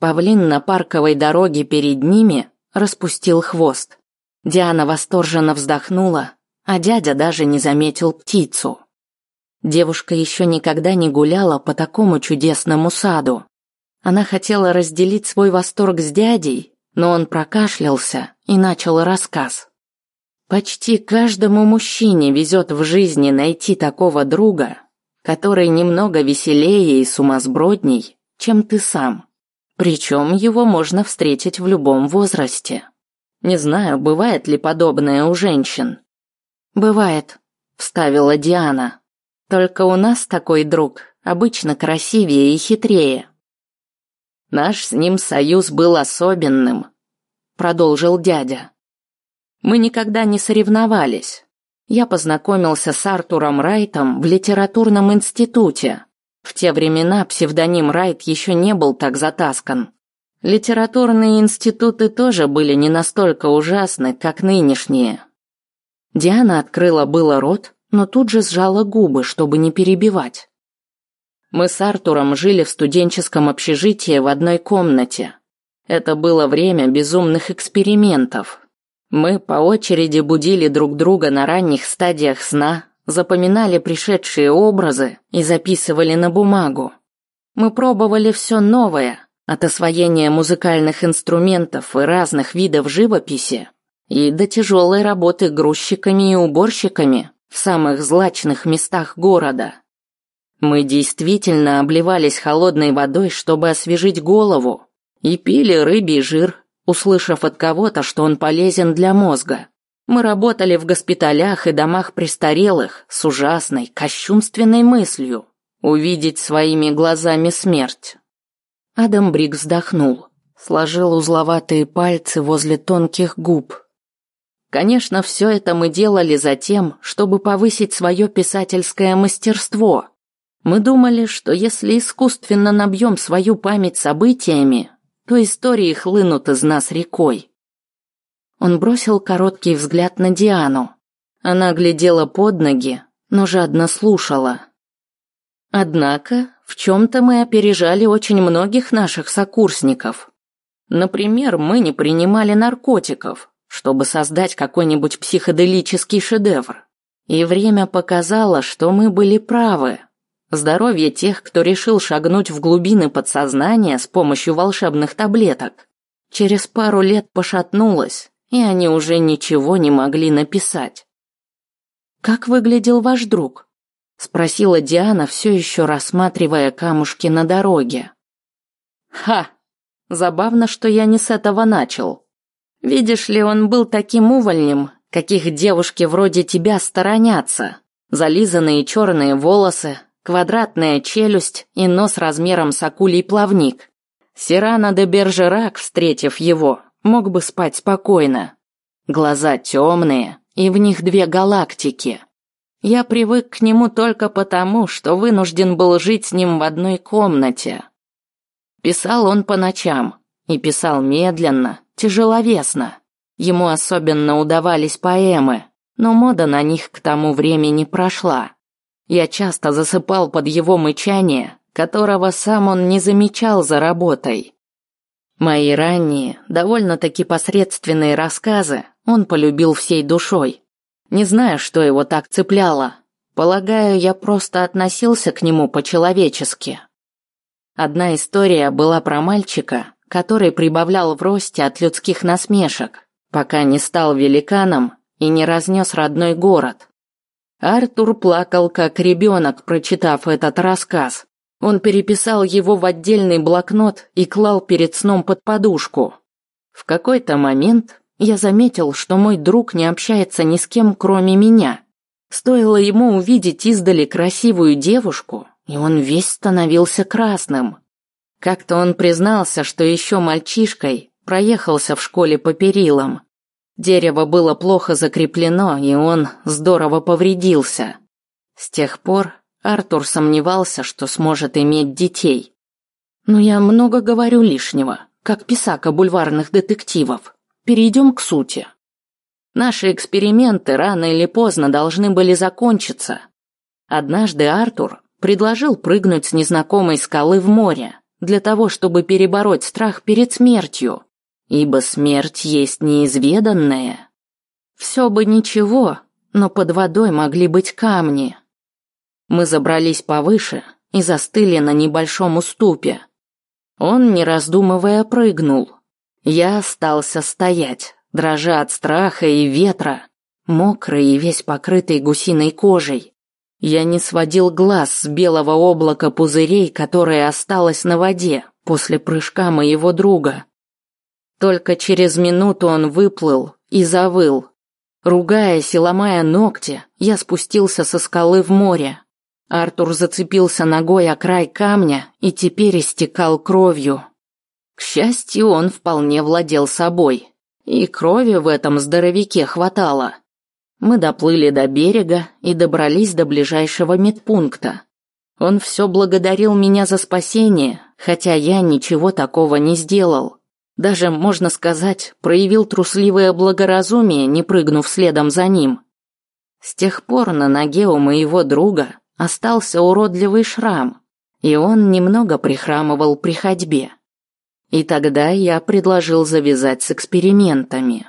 Павлин на парковой дороге перед ними распустил хвост. Диана восторженно вздохнула, а дядя даже не заметил птицу. Девушка еще никогда не гуляла по такому чудесному саду. Она хотела разделить свой восторг с дядей, но он прокашлялся и начал рассказ. Почти каждому мужчине везет в жизни найти такого друга, который немного веселее и сумасбродней, чем ты сам. Причем его можно встретить в любом возрасте. Не знаю, бывает ли подобное у женщин. Бывает, вставила Диана. Только у нас такой друг обычно красивее и хитрее. Наш с ним союз был особенным, продолжил дядя. Мы никогда не соревновались. Я познакомился с Артуром Райтом в литературном институте. В те времена псевдоним Райт еще не был так затаскан. Литературные институты тоже были не настолько ужасны, как нынешние. Диана открыла было рот, но тут же сжала губы, чтобы не перебивать. Мы с Артуром жили в студенческом общежитии в одной комнате. Это было время безумных экспериментов, мы по очереди будили друг друга на ранних стадиях сна, запоминали пришедшие образы и записывали на бумагу. Мы пробовали все новое, от освоения музыкальных инструментов и разных видов живописи и до тяжелой работы грузчиками и уборщиками в самых злачных местах города. Мы действительно обливались холодной водой, чтобы освежить голову, и пили рыбий жир, услышав от кого-то, что он полезен для мозга. Мы работали в госпиталях и домах престарелых с ужасной, кощунственной мыслью увидеть своими глазами смерть. Адам Брик вздохнул, сложил узловатые пальцы возле тонких губ. Конечно, все это мы делали за тем, чтобы повысить свое писательское мастерство. Мы думали, что если искусственно набьем свою память событиями, то истории хлынут из нас рекой. Он бросил короткий взгляд на Диану. Она глядела под ноги, но жадно слушала. Однако, в чем-то мы опережали очень многих наших сокурсников. Например, мы не принимали наркотиков, чтобы создать какой-нибудь психоделический шедевр. И время показало, что мы были правы. Здоровье тех, кто решил шагнуть в глубины подсознания с помощью волшебных таблеток, через пару лет пошатнулось, и они уже ничего не могли написать. «Как выглядел ваш друг?» – спросила Диана, все еще рассматривая камушки на дороге. «Ха! Забавно, что я не с этого начал. Видишь ли, он был таким увольнем, каких девушки вроде тебя сторонятся. Зализанные черные волосы, квадратная челюсть и нос размером с акулий плавник. Сирана де Бержерак, встретив его, мог бы спать спокойно. Глаза темные, и в них две галактики. Я привык к нему только потому, что вынужден был жить с ним в одной комнате. Писал он по ночам, и писал медленно, тяжеловесно. Ему особенно удавались поэмы, но мода на них к тому времени прошла. Я часто засыпал под его мычание, которого сам он не замечал за работой. Мои ранние, довольно-таки посредственные рассказы он полюбил всей душой. Не знаю, что его так цепляло. Полагаю, я просто относился к нему по-человечески. Одна история была про мальчика, который прибавлял в росте от людских насмешек, пока не стал великаном и не разнес родной город. Артур плакал как ребенок, прочитав этот рассказ. Он переписал его в отдельный блокнот и клал перед сном под подушку. В какой-то момент я заметил, что мой друг не общается ни с кем, кроме меня. Стоило ему увидеть издали красивую девушку, и он весь становился красным. Как-то он признался, что еще мальчишкой проехался в школе по перилам, Дерево было плохо закреплено, и он здорово повредился. С тех пор Артур сомневался, что сможет иметь детей. Но я много говорю лишнего, как писака бульварных детективов. Перейдем к сути. Наши эксперименты рано или поздно должны были закончиться. Однажды Артур предложил прыгнуть с незнакомой скалы в море, для того, чтобы перебороть страх перед смертью, ибо смерть есть неизведанная. Все бы ничего, но под водой могли быть камни. Мы забрались повыше и застыли на небольшом уступе. Он, не раздумывая, прыгнул. Я остался стоять, дрожа от страха и ветра, мокрый и весь покрытый гусиной кожей. Я не сводил глаз с белого облака пузырей, которое осталось на воде после прыжка моего друга. Только через минуту он выплыл и завыл. Ругаясь и ломая ногти, я спустился со скалы в море. Артур зацепился ногой о край камня и теперь истекал кровью. К счастью, он вполне владел собой, и крови в этом здоровяке хватало. Мы доплыли до берега и добрались до ближайшего медпункта. Он все благодарил меня за спасение, хотя я ничего такого не сделал. Даже, можно сказать, проявил трусливое благоразумие, не прыгнув следом за ним. С тех пор на ноге у моего друга остался уродливый шрам, и он немного прихрамывал при ходьбе. И тогда я предложил завязать с экспериментами.